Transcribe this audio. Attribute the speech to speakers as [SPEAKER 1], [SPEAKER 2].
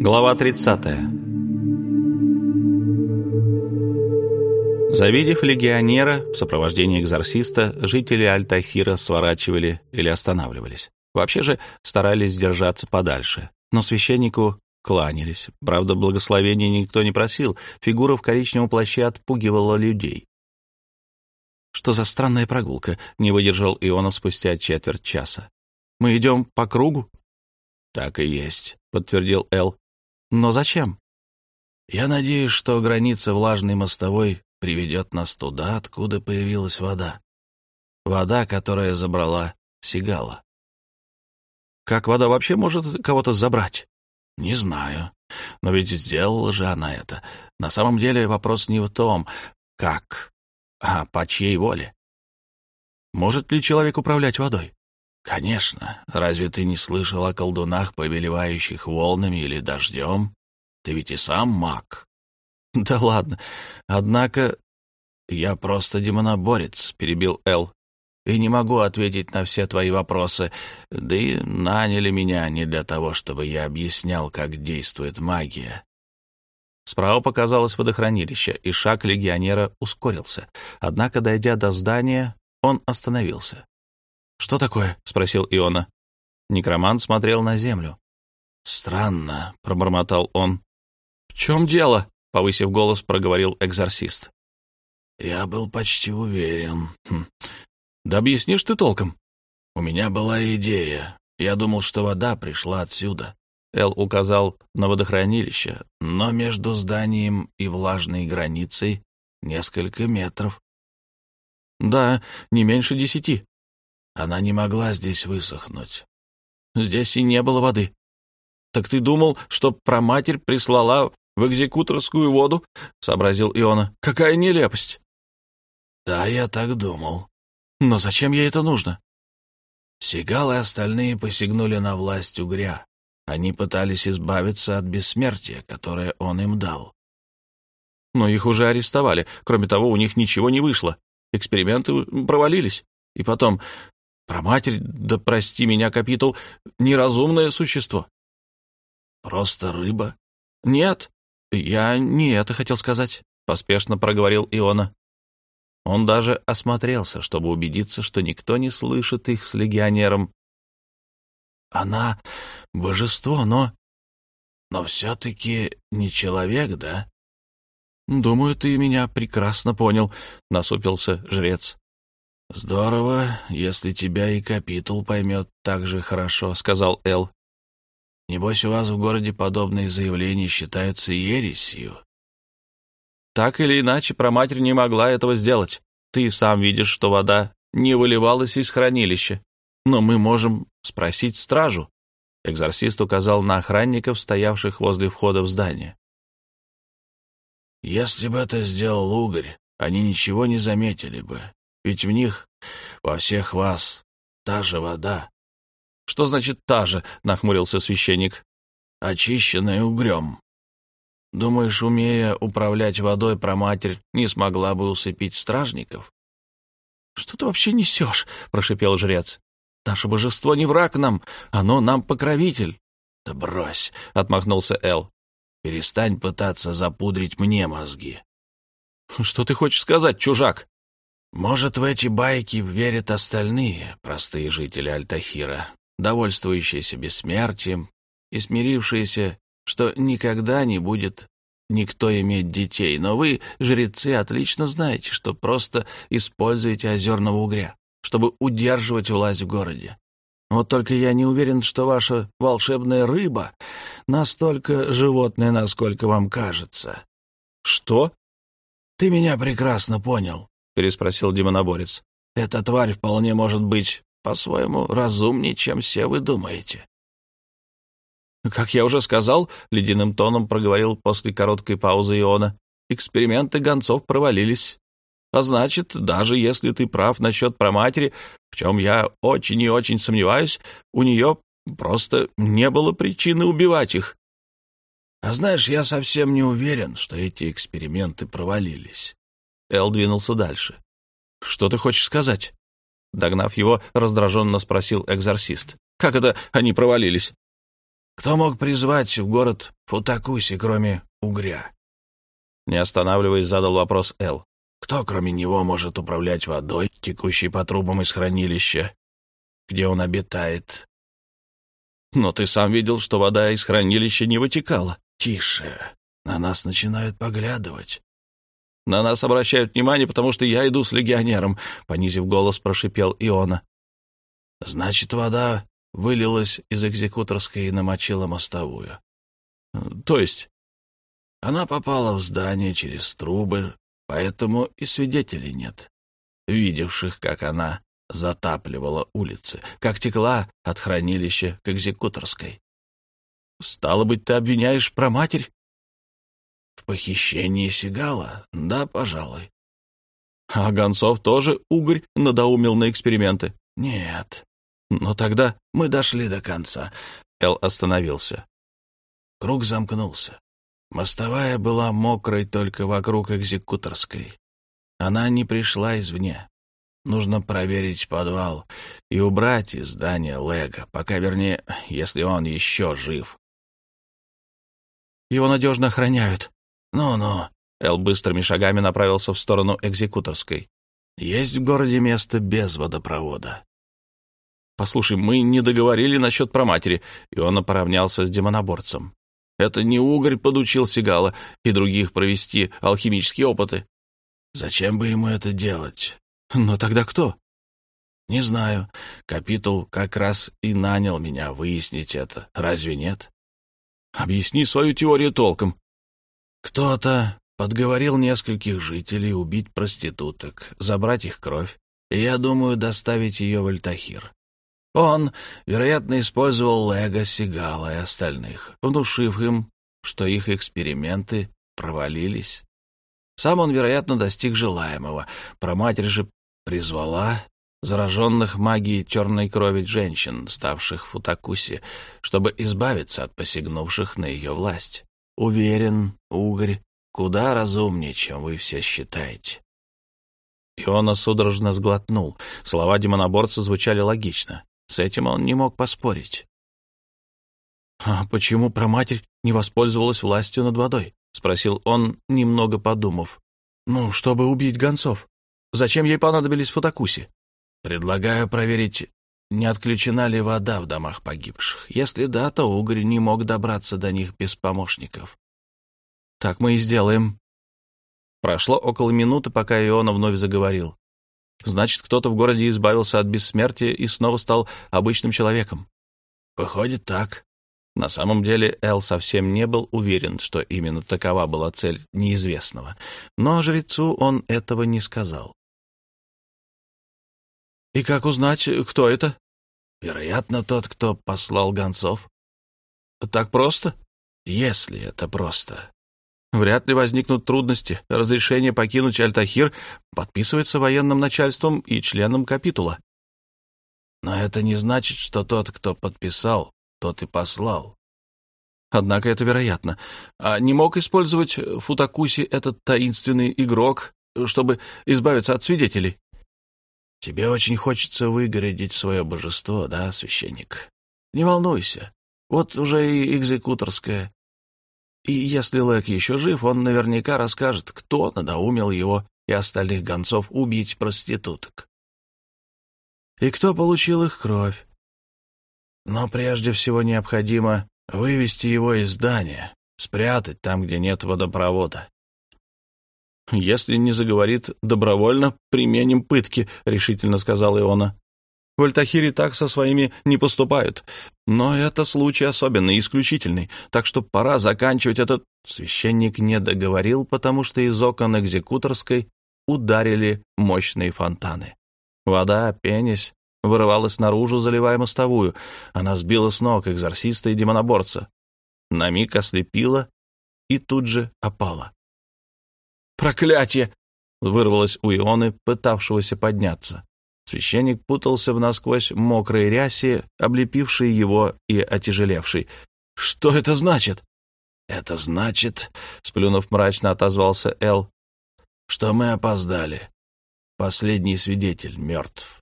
[SPEAKER 1] Глава 30. Завидев легионера в сопровождении экзорциста, жители Альтахира сворачивали или останавливались. Вообще же старались держаться подальше. Но священнику кланялись. Правда, благословения никто не просил. Фигура в коричневом плаще отпугивала людей. «Что за странная прогулка?» — не выдержал Иона спустя четверть часа. «Мы идем по кругу?»
[SPEAKER 2] «Так и есть», — подтвердил
[SPEAKER 1] Эл. Но зачем?
[SPEAKER 2] Я надеюсь, что граница влажной мостовой приведет нас туда, откуда появилась вода. Вода, которая забрала Сигала.
[SPEAKER 1] Как вода вообще может кого-то забрать?
[SPEAKER 2] Не знаю. Но ведь сделала же она это. На самом деле вопрос не в том, как, а по чьей воле.
[SPEAKER 1] Может ли человек управлять водой?
[SPEAKER 2] «Конечно. Разве ты не слышал о колдунах, повелевающих волнами или дождем? Ты ведь и сам маг».
[SPEAKER 1] «Да ладно. Однако...»
[SPEAKER 2] «Я просто демоноборец», — перебил Эл. «И не могу ответить на все твои вопросы. Да и наняли меня не для того, чтобы я объяснял, как действует магия».
[SPEAKER 1] Справа показалось водохранилище, и шаг легионера ускорился. Однако, дойдя до здания, он остановился. «Что такое?» — спросил Иона. Некромант смотрел на землю.
[SPEAKER 2] «Странно», — пробормотал он.
[SPEAKER 1] «В чем дело?» — повысив голос, проговорил экзорцист.
[SPEAKER 2] «Я был почти уверен. Хм.
[SPEAKER 1] Да объяснишь ты толком?»
[SPEAKER 2] «У меня была идея. Я думал, что вода пришла отсюда».
[SPEAKER 1] Эл указал на водохранилище.
[SPEAKER 2] «Но между зданием и влажной границей несколько метров».
[SPEAKER 1] «Да, не меньше десяти»,
[SPEAKER 2] она не могла здесь высохнуть.
[SPEAKER 1] Здесь и не было воды. Так ты думал, что проматерь прислала в экзекуторскую воду? — сообразил Иона. — Какая нелепость!
[SPEAKER 2] — Да, я так думал.
[SPEAKER 1] Но зачем ей это нужно?
[SPEAKER 2] Сигал и остальные посягнули на власть угря. Они пытались избавиться от бессмертия, которое он им дал.
[SPEAKER 1] Но их уже арестовали. Кроме того, у них ничего не вышло. Эксперименты провалились. И потом, про матерь, да прости меня, капитул, неразумное существо.
[SPEAKER 2] Просто рыба?
[SPEAKER 1] Нет, я не это хотел сказать, поспешно проговорил Иона. Он даже осмотрелся, чтобы убедиться, что никто не слышит их с легионером.
[SPEAKER 2] Она божество, но... Но все-таки не человек, да?
[SPEAKER 1] Думаю, ты меня прекрасно понял, насупился жрец.
[SPEAKER 2] «Здорово, если тебя и капитул поймет так же хорошо», — сказал Эл. «Небось, у вас в городе подобные заявления считаются ересью».
[SPEAKER 1] «Так или иначе, проматерь не могла этого сделать. Ты сам видишь, что вода не выливалась из хранилища. Но мы можем спросить стражу». Экзорцист указал на охранников, стоявших возле входа в здание.
[SPEAKER 2] «Если бы это сделал угорь, они ничего не заметили бы. Ведь в них, во всех вас, та же вода.
[SPEAKER 1] — Что значит «та же»? — нахмурился священник.
[SPEAKER 2] — Очищенная угрем. Думаешь, умея управлять водой, проматерь не смогла бы усыпить стражников?
[SPEAKER 1] — Что ты вообще несешь? — прошипел жрец. — Наше божество не враг нам, оно нам покровитель.
[SPEAKER 2] — Да брось, — отмахнулся Эл. — Перестань пытаться запудрить мне мозги.
[SPEAKER 1] — Что ты хочешь сказать, чужак?
[SPEAKER 2] Может, в эти байки верят остальные простые жители Альтахира, довольствующиеся бессмертием и смирившиеся, что никогда не будет никто иметь детей, но вы, жрецы, отлично знаете, что просто используете озерного угря, чтобы удерживать власть в городе. Вот только я не уверен, что ваша волшебная рыба настолько животное, насколько вам кажется.
[SPEAKER 1] Что?
[SPEAKER 2] Ты меня прекрасно понял
[SPEAKER 1] переспросил демоноборец.
[SPEAKER 2] «Эта тварь вполне может быть по-своему разумнее, чем все вы думаете».
[SPEAKER 1] «Как я уже сказал», — ледяным тоном проговорил после короткой паузы Иона, «эксперименты гонцов провалились. А значит, даже если ты прав насчет проматери, в чем я очень и очень сомневаюсь, у нее просто не было причины убивать их».
[SPEAKER 2] «А знаешь, я совсем не уверен, что эти эксперименты провалились.
[SPEAKER 1] Эл двинулся дальше. «Что ты хочешь сказать?» Догнав его, раздраженно спросил экзорцист. «Как это они провалились?»
[SPEAKER 2] Кто мог призвать в город Футакуси, кроме угря?
[SPEAKER 1] Не останавливаясь, задал вопрос Эл.
[SPEAKER 2] Кто, кроме него, может управлять водой, текущей по трубам из хранилища, где он обитает?
[SPEAKER 1] Но ты сам видел, что вода из хранилища не вытекала.
[SPEAKER 2] Тише. На нас начинают поглядывать.
[SPEAKER 1] На нас обращают внимание, потому что я иду с легионером, понизив голос, прошипел Иона.
[SPEAKER 2] Значит, вода вылилась из экзекуторской и намочила мостовую.
[SPEAKER 1] То есть?
[SPEAKER 2] Она попала в здание через трубы, поэтому и свидетелей нет, видевших, как она затапливала улицы, как текла от хранилища к экзекуторской.
[SPEAKER 1] Стало быть, ты обвиняешь про матерь?
[SPEAKER 2] В похищении Сигала? Да, пожалуй.
[SPEAKER 1] А Гонцов тоже угорь надоумил на эксперименты?
[SPEAKER 2] Нет.
[SPEAKER 1] Но тогда
[SPEAKER 2] мы дошли до конца.
[SPEAKER 1] Эл остановился.
[SPEAKER 2] Круг замкнулся. Мостовая была мокрой только вокруг экзекуторской. Она не пришла извне. Нужно проверить подвал и убрать из здания Лего, пока, вернее, если он еще жив.
[SPEAKER 1] Его надежно охраняют.
[SPEAKER 2] Ну-ну.
[SPEAKER 1] Эл быстрыми шагами направился в сторону экзекуторской.
[SPEAKER 2] Есть в городе место без водопровода.
[SPEAKER 1] Послушай, мы не договорили насчет проматери, и он поравнялся с демоноборцем. Это не угорь подучил Сигала и других провести алхимические опыты.
[SPEAKER 2] Зачем бы ему это делать?
[SPEAKER 1] Но тогда кто?
[SPEAKER 2] Не знаю. Капитул как раз и нанял меня выяснить это. Разве нет?
[SPEAKER 1] Объясни свою теорию толком.
[SPEAKER 2] Кто-то подговорил нескольких жителей убить проституток, забрать их кровь, и, я думаю, доставить ее в Альтахир. Он, вероятно, использовал Лего, Сигала и остальных, внушив им, что их эксперименты провалились. Сам он, вероятно, достиг желаемого. Проматерь же призвала зараженных магией черной крови женщин, ставших в Футакусе, чтобы избавиться от посягнувших на ее власть. Уверен, Угорь куда разумнее, чем вы все считаете.
[SPEAKER 1] Иона судорожно сглотнул. Слова демоноборца звучали логично. С этим он не мог поспорить. «А почему проматерь не воспользовалась властью над водой?» — спросил он, немного подумав. «Ну, чтобы убить гонцов. Зачем ей понадобились фотокуси?»
[SPEAKER 2] «Предлагаю проверить, не отключена ли вода в домах погибших. Если да, то Угорь не мог добраться до них без помощников».
[SPEAKER 1] «Так мы и сделаем». Прошло около минуты, пока Иона вновь заговорил. Значит, кто-то в городе избавился от бессмертия и снова стал обычным человеком.
[SPEAKER 2] Выходит так.
[SPEAKER 1] На самом деле Эл совсем не был уверен, что именно такова была цель неизвестного. Но жрецу он этого не сказал. «И как узнать, кто это?»
[SPEAKER 2] «Вероятно, тот, кто послал гонцов».
[SPEAKER 1] «Так просто?»
[SPEAKER 2] «Если это просто.
[SPEAKER 1] Вряд ли возникнут трудности. Разрешение покинуть Альтахир подписывается военным начальством и членом капитула.
[SPEAKER 2] Но это не значит, что тот, кто подписал, тот и послал.
[SPEAKER 1] Однако это вероятно. А не мог использовать Футакуси этот таинственный игрок, чтобы избавиться от свидетелей?
[SPEAKER 2] Тебе очень хочется выгородить свое божество, да, священник? Не волнуйся. Вот уже и экзекуторская и если Лэк еще жив, он наверняка расскажет, кто надоумил его и остальных гонцов убить проституток. И кто получил их кровь. Но прежде всего необходимо вывести его из здания, спрятать там, где нет водопровода.
[SPEAKER 1] «Если не заговорит добровольно, применим пытки», — решительно сказал Иона. В Альтахире так со своими не поступают. Но это случай особенный, исключительный, так что пора заканчивать этот...» Священник не договорил, потому что из окон экзекуторской ударили мощные фонтаны. Вода, пенясь, вырывалась наружу, заливая мостовую. Она сбила с ног экзорциста и демоноборца. На миг ослепила и тут же опала. «Проклятие!» — вырвалось у Ионы, пытавшегося подняться. Священник путался в насквозь мокрой рясе, облепившей его и отяжелевшей. «Что это значит?»
[SPEAKER 2] «Это значит, — сплюнув мрачно, отозвался Эл, — что мы опоздали. Последний свидетель мертв».